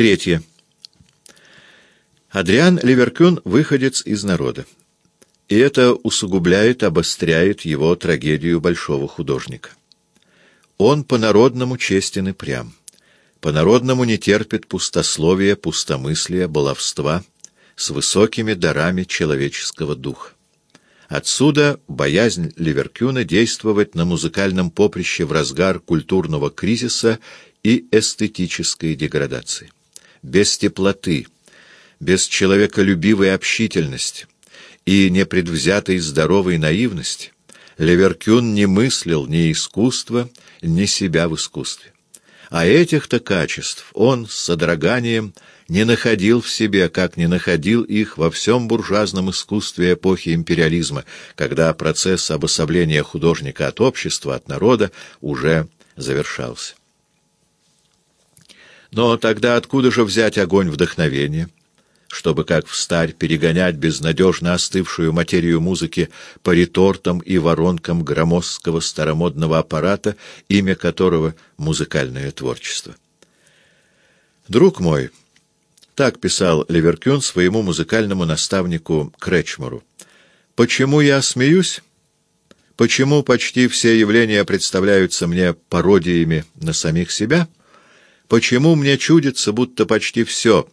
Третье. Адриан Ливеркюн — выходец из народа. И это усугубляет, обостряет его трагедию большого художника. Он по-народному честен и прям. По-народному не терпит пустословия, пустомыслия, баловства с высокими дарами человеческого духа. Отсюда боязнь Ливеркюна действовать на музыкальном поприще в разгар культурного кризиса и эстетической деградации. Без теплоты, без человеколюбивой общительности и непредвзятой здоровой наивности Ливеркюн не мыслил ни искусства, ни себя в искусстве. А этих-то качеств он с содроганием не находил в себе, как не находил их во всем буржуазном искусстве эпохи империализма, когда процесс обособления художника от общества, от народа уже завершался. Но тогда откуда же взять огонь вдохновения? чтобы, как в старь, перегонять безнадежно остывшую материю музыки по ретортам и воронкам громоздкого старомодного аппарата, имя которого — музыкальное творчество. Друг мой, так писал Ливеркюн своему музыкальному наставнику Кречмору. «Почему я смеюсь? Почему почти все явления представляются мне пародиями на самих себя? Почему мне чудится, будто почти все,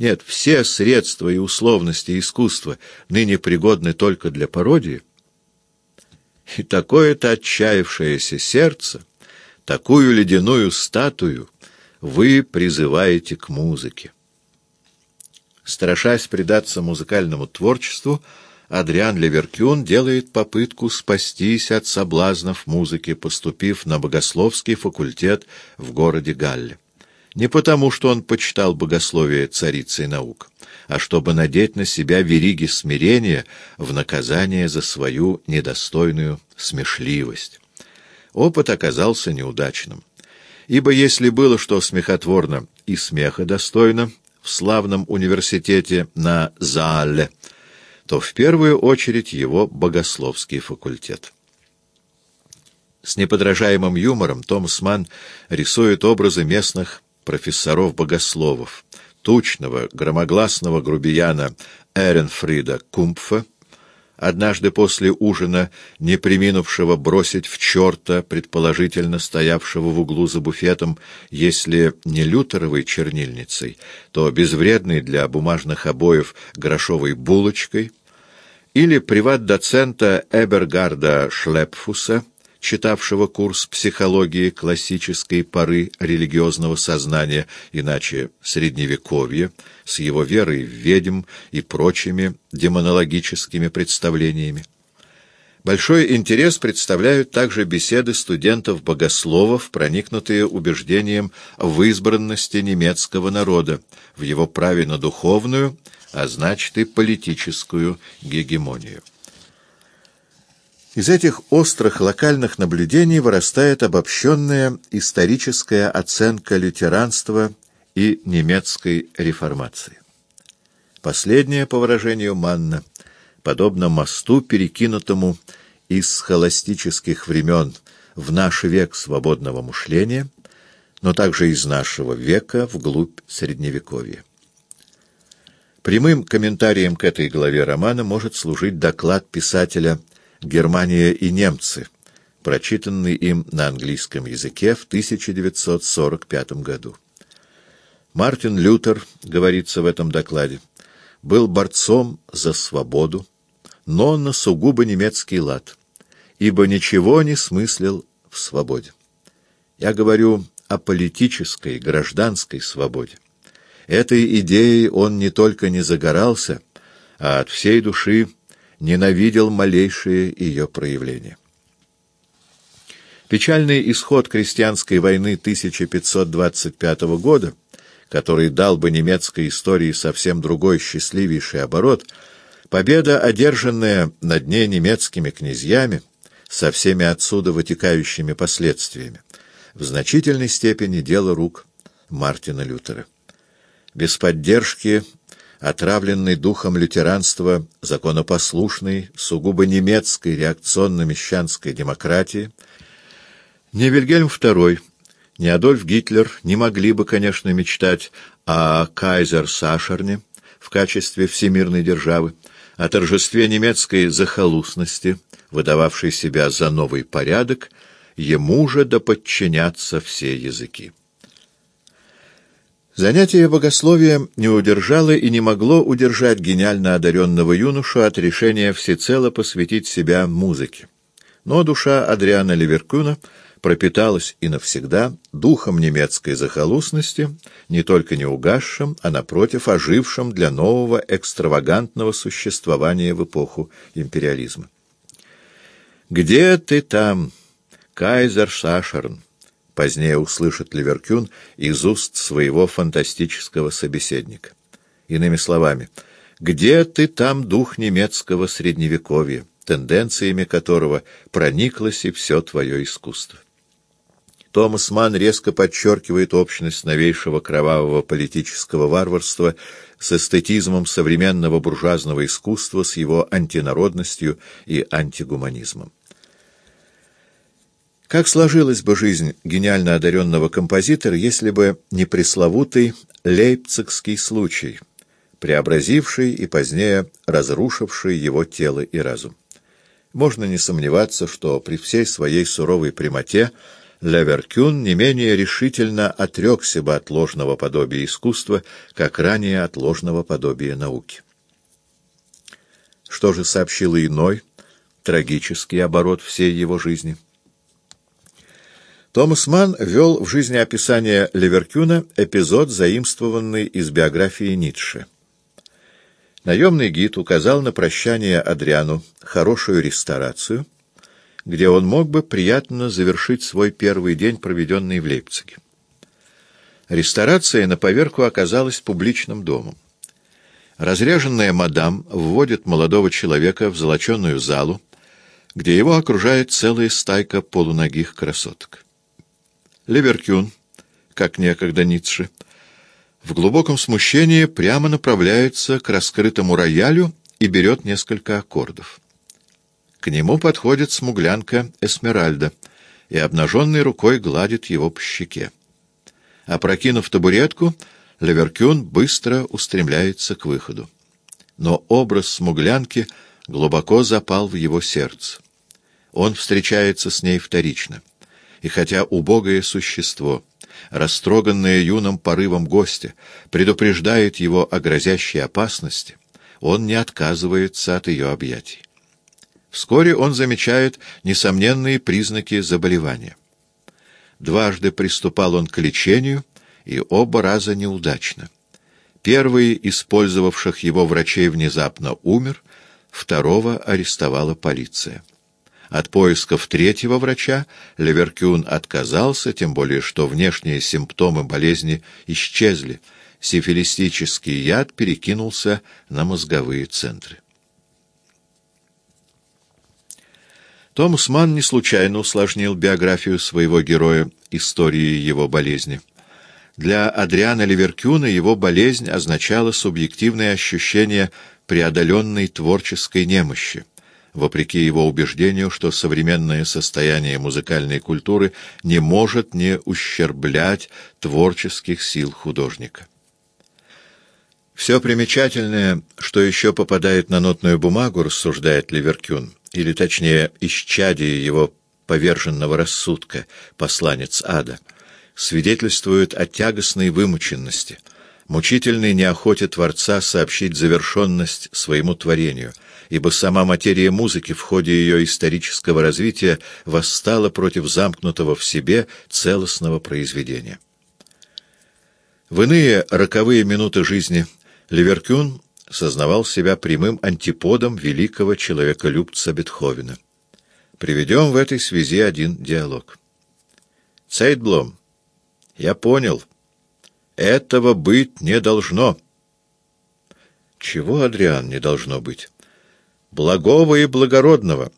нет, все средства и условности искусства ныне пригодны только для пародии? И такое-то отчаявшееся сердце, такую ледяную статую вы призываете к музыке. Страшась предаться музыкальному творчеству, Адриан Леверкюн делает попытку спастись от соблазнов музыки, поступив на богословский факультет в городе Галле. Не потому, что он почитал богословие царицей наук, а чтобы надеть на себя вериги смирения в наказание за свою недостойную смешливость. Опыт оказался неудачным. Ибо если было что смехотворно и смеха достойно, в славном университете на Заале, то в первую очередь его богословский факультет. С неподражаемым юмором Томас Манн рисует образы местных профессоров-богословов, тучного, громогласного грубияна Эренфрида Кумпфа, однажды после ужина, не приминувшего бросить в черта, предположительно стоявшего в углу за буфетом, если не лютеровой чернильницей, то безвредной для бумажных обоев грошовой булочкой, или приват-доцента Эбергарда Шлепфуса, читавшего курс психологии классической поры религиозного сознания, иначе Средневековье, с его верой в ведьм и прочими демонологическими представлениями. Большой интерес представляют также беседы студентов-богословов, проникнутые убеждением в избранности немецкого народа, в его праве на духовную, а значит и политическую гегемонию. Из этих острых локальных наблюдений вырастает обобщенная историческая оценка лютеранства и немецкой реформации. Последняя, по выражению Манна, подобно мосту, перекинутому из схоластических времен в наш век свободного мышления, но также из нашего века вглубь Средневековья. Прямым комментарием к этой главе романа может служить доклад писателя «Германия и немцы», прочитанный им на английском языке в 1945 году. Мартин Лютер, говорится в этом докладе, был борцом за свободу, но на сугубо немецкий лад, ибо ничего не смыслил в свободе. Я говорю о политической, гражданской свободе. Этой идеей он не только не загорался, а от всей души ненавидел малейшие ее проявления. Печальный исход крестьянской войны 1525 года, который дал бы немецкой истории совсем другой счастливейший оборот, победа, одержанная над ней немецкими князьями, со всеми отсюда вытекающими последствиями, в значительной степени дело рук Мартина Лютера. Без поддержки отравленный духом лютеранства, законопослушной, сугубо немецкой реакционно-мещанской демократии, ни Вильгельм II, ни Адольф Гитлер не могли бы, конечно, мечтать о кайзер Сашерне в качестве всемирной державы, о торжестве немецкой захолустности, выдававшей себя за новый порядок, ему же да подчинятся все языки. Занятие богословием не удержало и не могло удержать гениально одаренного юношу от решения всецело посвятить себя музыке. Но душа Адриана Ливеркуна пропиталась и навсегда духом немецкой захолустности, не только не угасшим, а, напротив, ожившим для нового экстравагантного существования в эпоху империализма. «Где ты там, кайзер Шашерн?» Позднее услышит Ливеркюн из уст своего фантастического собеседника. Иными словами, где ты там дух немецкого средневековья, тенденциями которого прониклось и все твое искусство? Томас Манн резко подчеркивает общность новейшего кровавого политического варварства с эстетизмом современного буржуазного искусства, с его антинародностью и антигуманизмом. Как сложилась бы жизнь гениально одаренного композитора, если бы не пресловутый лейпцигский случай, преобразивший и позднее разрушивший его тело и разум? Можно не сомневаться, что при всей своей суровой прямоте Леверкюн не менее решительно отрекся бы от ложного подобия искусства, как ранее от ложного подобия науки. Что же сообщил иной, трагический оборот всей его жизни? Томас Манн вел в жизнеописание Леверкюна эпизод, заимствованный из биографии Ницше. Наемный гид указал на прощание Адриану хорошую ресторацию, где он мог бы приятно завершить свой первый день, проведенный в Лейпциге. Ресторация на поверку оказалась публичным домом. Разряженная мадам вводит молодого человека в золоченую залу, где его окружает целая стайка полуногих красоток. Леверкюн, как некогда Ницше, в глубоком смущении прямо направляется к раскрытому роялю и берет несколько аккордов. К нему подходит смуглянка Эсмеральда и обнаженной рукой гладит его по щеке. Опрокинув табуретку, Леверкюн быстро устремляется к выходу. Но образ смуглянки глубоко запал в его сердце. Он встречается с ней вторично и хотя убогое существо, растроганное юным порывом гостя, предупреждает его о грозящей опасности, он не отказывается от ее объятий. Вскоре он замечает несомненные признаки заболевания. Дважды приступал он к лечению, и оба раза неудачно. Первый, использовавших его врачей, внезапно умер, второго арестовала полиция. От поисков третьего врача Леверкюн отказался, тем более что внешние симптомы болезни исчезли. Сифилистический яд перекинулся на мозговые центры. Томас Манн не случайно усложнил биографию своего героя историей его болезни. Для Адриана Ливеркюна его болезнь означала субъективное ощущение преодоленной творческой немощи вопреки его убеждению, что современное состояние музыкальной культуры не может не ущерблять творческих сил художника. Все примечательное, что еще попадает на нотную бумагу, рассуждает Ливеркюн, или точнее, исчадие его поверженного рассудка, посланец ада, свидетельствует о тягостной вымученности, мучительной неохоте Творца сообщить завершенность своему творению — ибо сама материя музыки в ходе ее исторического развития восстала против замкнутого в себе целостного произведения. В иные роковые минуты жизни Ливеркюн сознавал себя прямым антиподом великого человеколюбца Бетховена. Приведем в этой связи один диалог. «Цейдблом, я понял. Этого быть не должно». «Чего, Адриан, не должно быть?» Благого и благородного,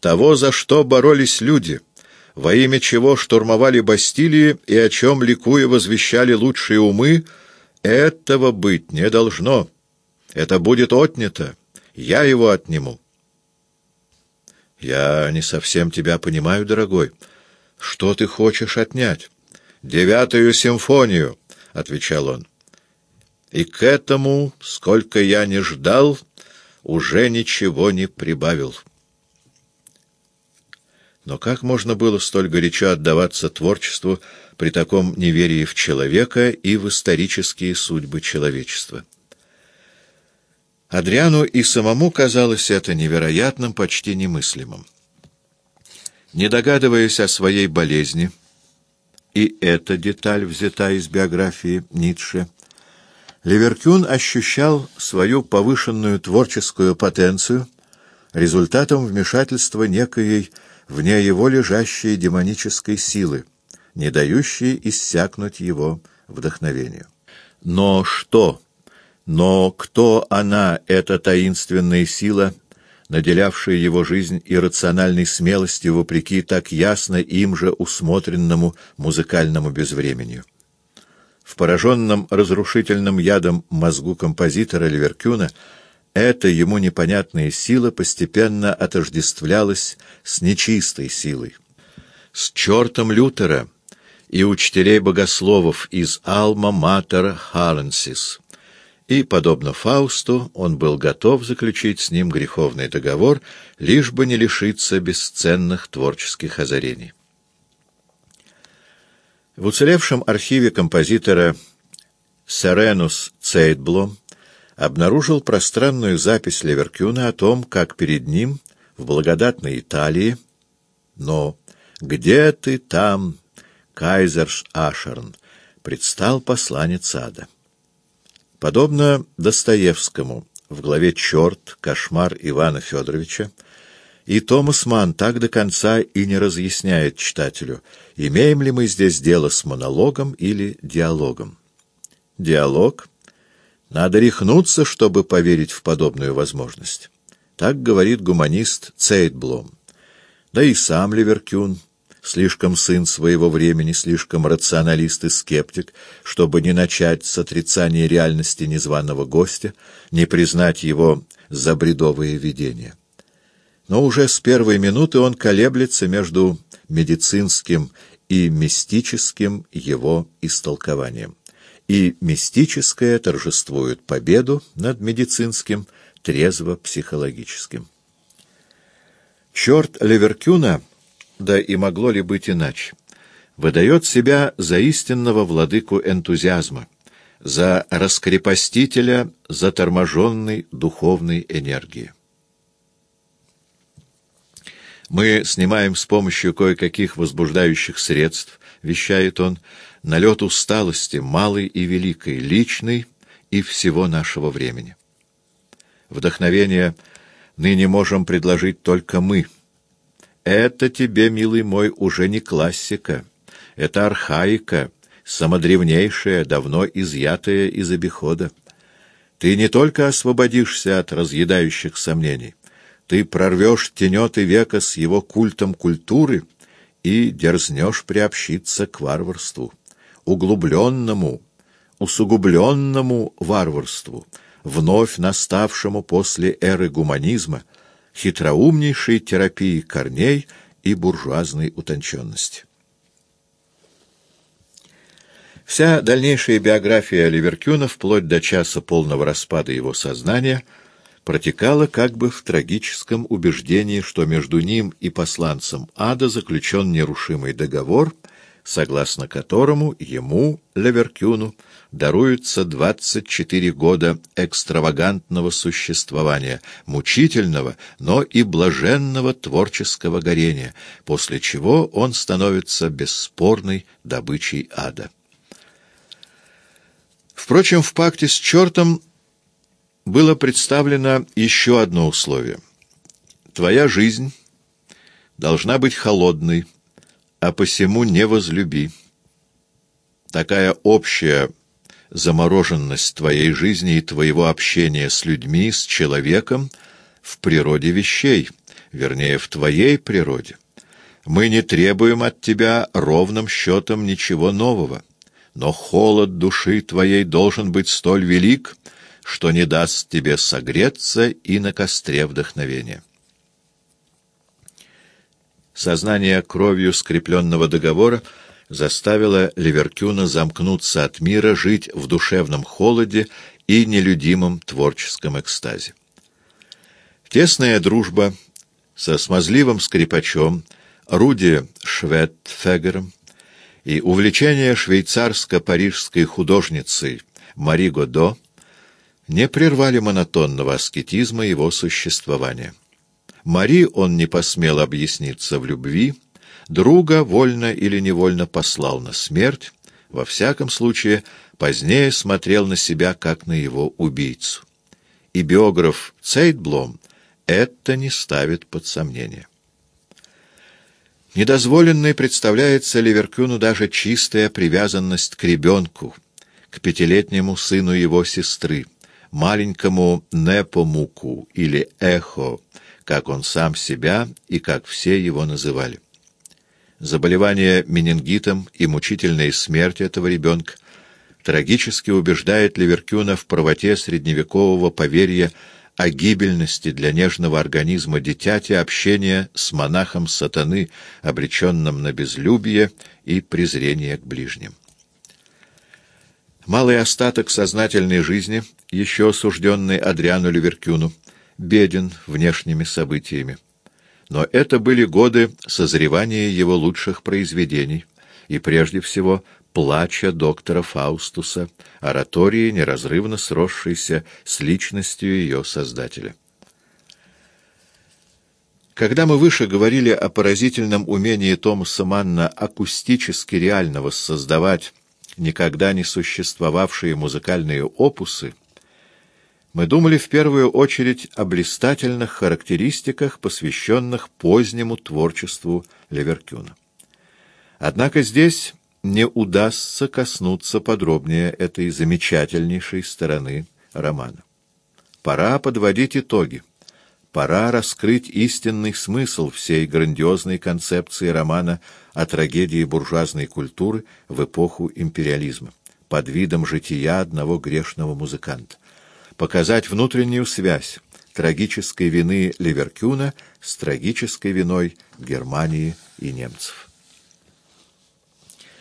того, за что боролись люди, во имя чего штурмовали Бастилии и о чем, ликуя, возвещали лучшие умы, этого быть не должно. Это будет отнято. Я его отниму. Я не совсем тебя понимаю, дорогой. Что ты хочешь отнять? Девятую симфонию, — отвечал он. и к этому, сколько я не ждал, уже ничего не прибавил. Но как можно было столь горячо отдаваться творчеству при таком неверии в человека и в исторические судьбы человечества? Адриану и самому казалось это невероятным, почти немыслимым. Не догадываясь о своей болезни, и эта деталь взята из биографии Ницше, Ливеркюн ощущал свою повышенную творческую потенцию результатом вмешательства некоей вне его лежащей демонической силы, не дающей иссякнуть его вдохновению. Но что, но кто она, эта таинственная сила, наделявшая его жизнь иррациональной смелостью вопреки так ясно им же усмотренному музыкальному безвременью? В пораженном разрушительным ядом мозгу композитора Ливеркюна эта ему непонятная сила постепенно отождествлялась с нечистой силой. С чертом Лютера и учителей богословов из Алма-Матер Харенсис. И, подобно Фаусту, он был готов заключить с ним греховный договор, лишь бы не лишиться бесценных творческих озарений. В уцелевшем архиве композитора Серенус Цейтблом обнаружил пространную запись Леверкюна о том, как перед ним в благодатной Италии, но «Где ты там, Кайзерш Ашерн?» предстал посланец ада. Подобно Достоевскому в главе «Черт. Кошмар Ивана Федоровича» И Томас Ман так до конца и не разъясняет читателю, имеем ли мы здесь дело с монологом или диалогом. Диалог? Надо рехнуться, чтобы поверить в подобную возможность. Так говорит гуманист Цейтблом. Да и сам Ливеркюн, слишком сын своего времени, слишком рационалист и скептик, чтобы не начать с отрицания реальности незваного гостя, не признать его за бредовые видения но уже с первой минуты он колеблется между медицинским и мистическим его истолкованием. И мистическое торжествует победу над медицинским, трезво-психологическим. Черт Леверкюна, да и могло ли быть иначе, выдает себя за истинного владыку энтузиазма, за раскрепостителя заторможенной духовной энергии. Мы снимаем с помощью кое-каких возбуждающих средств, вещает он, налет усталости, малой и великой, личной и всего нашего времени. Вдохновение ныне можем предложить только мы. Это тебе, милый мой, уже не классика, это архаика, самодревнейшая, давно изъятая из обихода. Ты не только освободишься от разъедающих сомнений, ты прорвешь тенеты века с его культом культуры и дерзнешь приобщиться к варварству, углубленному, усугубленному варварству, вновь наставшему после эры гуманизма, хитроумнейшей терапии корней и буржуазной утонченности. Вся дальнейшая биография Ливеркюна, вплоть до часа полного распада его сознания — протекала как бы в трагическом убеждении, что между ним и посланцем ада заключен нерушимый договор, согласно которому ему, Леверкюну, даруется 24 года экстравагантного существования, мучительного, но и блаженного творческого горения, после чего он становится бесспорной добычей ада. Впрочем, в пакте с чертом было представлено еще одно условие. Твоя жизнь должна быть холодной, а посему не возлюби. Такая общая замороженность твоей жизни и твоего общения с людьми, с человеком в природе вещей, вернее, в твоей природе. Мы не требуем от тебя ровным счетом ничего нового, но холод души твоей должен быть столь велик, что не даст тебе согреться и на костре вдохновения. Сознание кровью скрепленного договора заставила Ливеркюна замкнуться от мира, жить в душевном холоде и нелюдимом творческом экстазе. Тесная дружба со смазливым скрипачом Руди Шветфегером и увлечение швейцарско-парижской художницей Мари Годо не прервали монотонного аскетизма его существования. Мари он не посмел объясниться в любви, друга вольно или невольно послал на смерть, во всяком случае позднее смотрел на себя как на его убийцу. И биограф Цейтблом это не ставит под сомнение. Недозволенной представляется Ливеркюну даже чистая привязанность к ребенку, к пятилетнему сыну его сестры, маленькому Непомуку или Эхо, как он сам себя и как все его называли. Заболевание менингитом и мучительная смерть этого ребенка трагически убеждает Ливеркюна в правоте средневекового поверья о гибельности для нежного организма дитяти общения с монахом сатаны, обреченным на безлюбие и презрение к ближним. Малый остаток сознательной жизни, еще осужденный Адриану Ливеркюну, беден внешними событиями. Но это были годы созревания его лучших произведений, и прежде всего плача доктора Фаустуса, оратории, неразрывно сросшейся с личностью ее создателя. Когда мы выше говорили о поразительном умении Томаса Манна акустически реально воссоздавать никогда не существовавшие музыкальные опусы, мы думали в первую очередь о блистательных характеристиках, посвященных позднему творчеству Леверкюна. Однако здесь не удастся коснуться подробнее этой замечательнейшей стороны романа. Пора подводить итоги. Пора раскрыть истинный смысл всей грандиозной концепции романа о трагедии буржуазной культуры в эпоху империализма под видом жития одного грешного музыканта. Показать внутреннюю связь трагической вины Ливеркюна с трагической виной Германии и немцев.